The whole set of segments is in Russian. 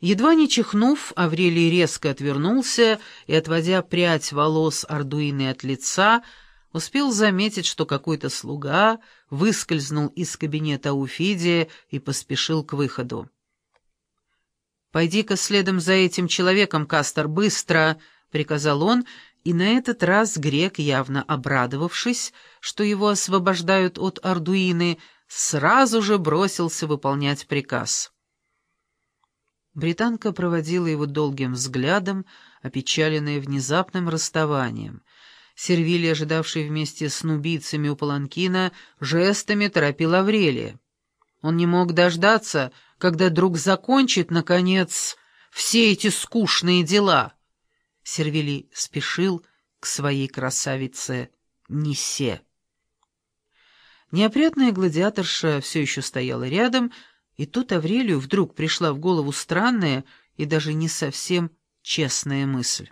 Едва не чихнув, Аврелий резко отвернулся и, отводя прядь волос Ардуины от лица, успел заметить, что какой-то слуга выскользнул из кабинета Уфидия и поспешил к выходу. «Пойди-ка следом за этим человеком, Кастер, быстро!» — приказал он, и на этот раз грек, явно обрадовавшись, что его освобождают от Ардуины, сразу же бросился выполнять приказ. Британка проводила его долгим взглядом, опечаленная внезапным расставанием. Сервили, ожидавший вместе с нубийцами у Паланкина, жестами торопил Аврелия. Он не мог дождаться, когда друг закончит, наконец, все эти скучные дела. Сервили спешил к своей красавице Нисе. Неопрятная гладиаторша все еще стояла рядом, и тут Аврелию вдруг пришла в голову странная и даже не совсем честная мысль.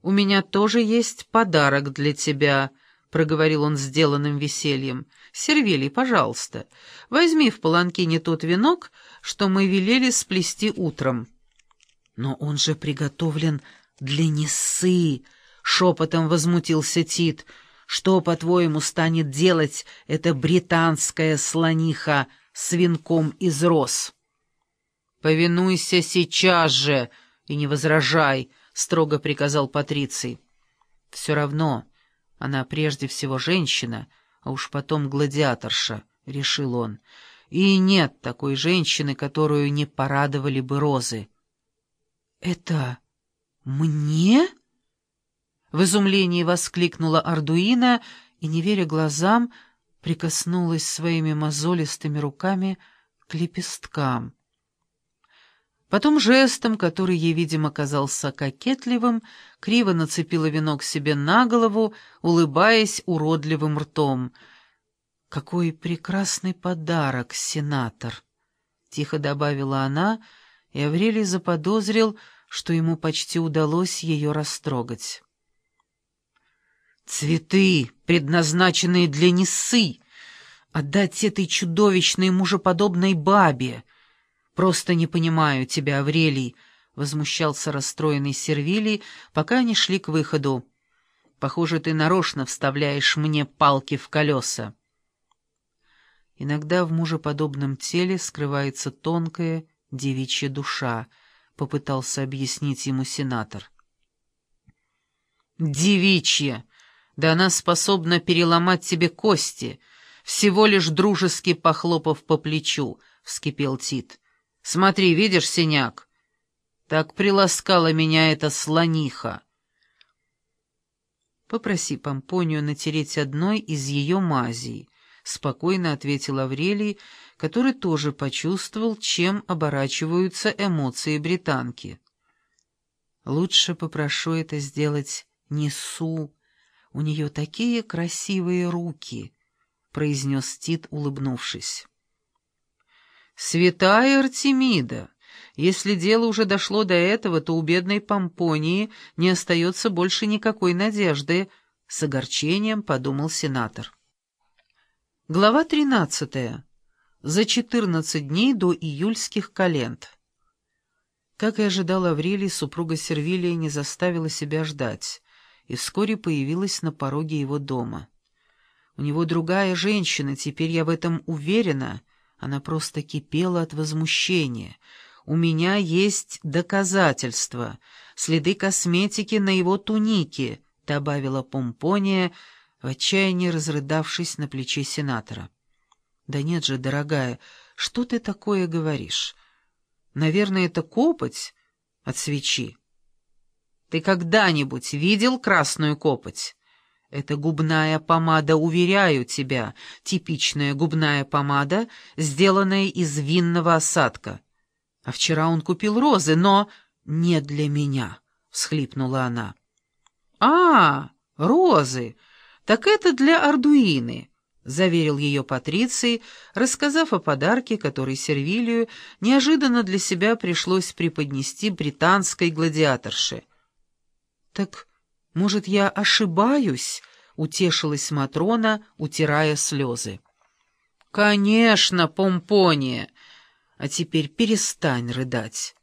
«У меня тоже есть подарок для тебя», — проговорил он сделанным весельем. «Сервелий, пожалуйста, возьми в паланкине тот венок, что мы велели сплести утром». «Но он же приготовлен для Несы», — шепотом возмутился Тит, — что, по-твоему, станет делать эта британская слониха с венком из роз? «Повинуйся сейчас же и не возражай», — строго приказал Патриций. «Все равно она прежде всего женщина, а уж потом гладиаторша», — решил он. «И нет такой женщины, которую не порадовали бы розы». «Это мне?» В изумлении воскликнула Ардуина и, не веря глазам, прикоснулась своими мозолистыми руками к лепесткам. Потом жестом, который ей, видимо, казался кокетливым, криво нацепила венок себе на голову, улыбаясь уродливым ртом. «Какой прекрасный подарок, сенатор!» — тихо добавила она, и Аврелий заподозрил, что ему почти удалось ее растрогать. Цветы, предназначенные для Несы, отдать этой чудовищной мужеподобной бабе. Просто не понимаю тебя, Аврелий, — возмущался расстроенный Сервилий, пока они шли к выходу. Похоже, ты нарочно вставляешь мне палки в колеса. Иногда в мужеподобном теле скрывается тонкая девичья душа, — попытался объяснить ему сенатор. «Девичья!» Да она способна переломать тебе кости, всего лишь дружески похлопав по плечу, — вскипел Тит. — Смотри, видишь синяк? Так приласкала меня эта слониха. — Попроси Помпонию натереть одной из ее мазей, — спокойно ответил Аврелий, который тоже почувствовал, чем оборачиваются эмоции британки. — Лучше попрошу это сделать Несу, у нее такие красивые руки», — произнес Тит, улыбнувшись. «Святая Артемида! Если дело уже дошло до этого, то у бедной Помпонии не остается больше никакой надежды», — с огорчением подумал сенатор. Глава тринадцатая. За четырнадцать дней до июльских календ. Как и ожидал Аврелий, супруга Сервилия не заставила себя ждать и вскоре появилась на пороге его дома. У него другая женщина, теперь я в этом уверена. Она просто кипела от возмущения. У меня есть доказательства, следы косметики на его тунике, — добавила Помпония, в отчаянии разрыдавшись на плече сенатора. — Да нет же, дорогая, что ты такое говоришь? Наверное, это копоть от свечи. Ты когда-нибудь видел красную копоть? Это губная помада, уверяю тебя, типичная губная помада, сделанная из винного осадка. А вчера он купил розы, но не для меня, — всхлипнула она. — А, розы! Так это для Ардуины, — заверил ее Патриций, рассказав о подарке, который Сервилию неожиданно для себя пришлось преподнести британской гладиаторше — «Так, может, я ошибаюсь?» — утешилась Матрона, утирая слезы. «Конечно, Помпония! А теперь перестань рыдать.